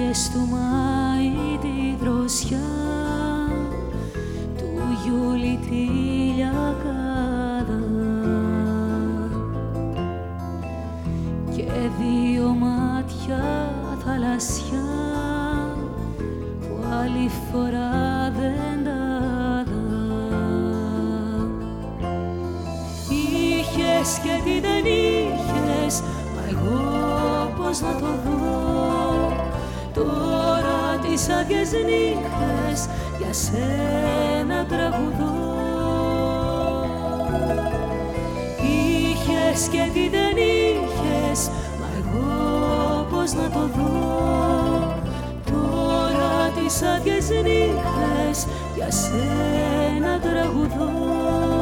Είχες του Μάη τη δροσιά του Ιούλη τη λιακάδα. Και δύο μάτια θαλασσιά που άλλη φορά δεν τα Είχες και τι δεν είχες, μα εγώ πώς να το δω Τώρα τις άδειες νύχτες για σένα τραγουδώ. Είχες και τι δεν είχες, μα εγώ πώς να το δω. Τώρα τις άδειες νύχτες για σένα τραγουδώ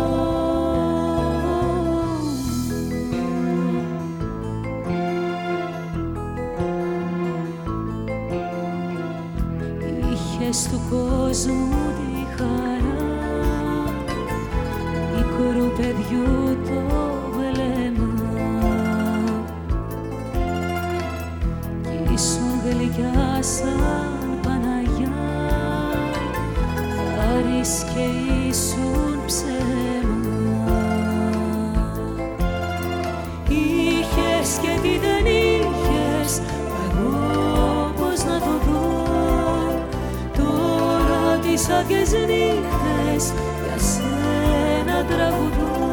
Είχες του κόσμου τη χαρά. Μικρού παιδιού το βλέμμα. Κι ήσουν γλυκιά σαν Παναγιά. Χάρις και ήσουν τις άδειες νύχτες για σένα τραγουδώ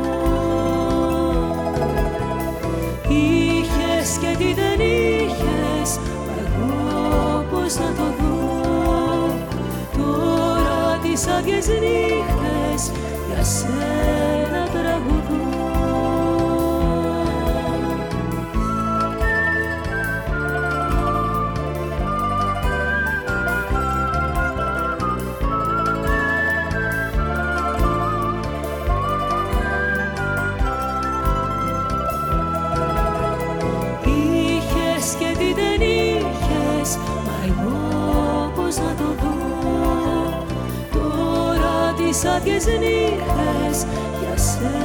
Είχες και τι δεν είχες, μα εγώ πώς να το δω. Τώρα τις άδειες νύχτες για σένα τραγουδώ τις άδειες νύχτες Για σένα τραγουδώ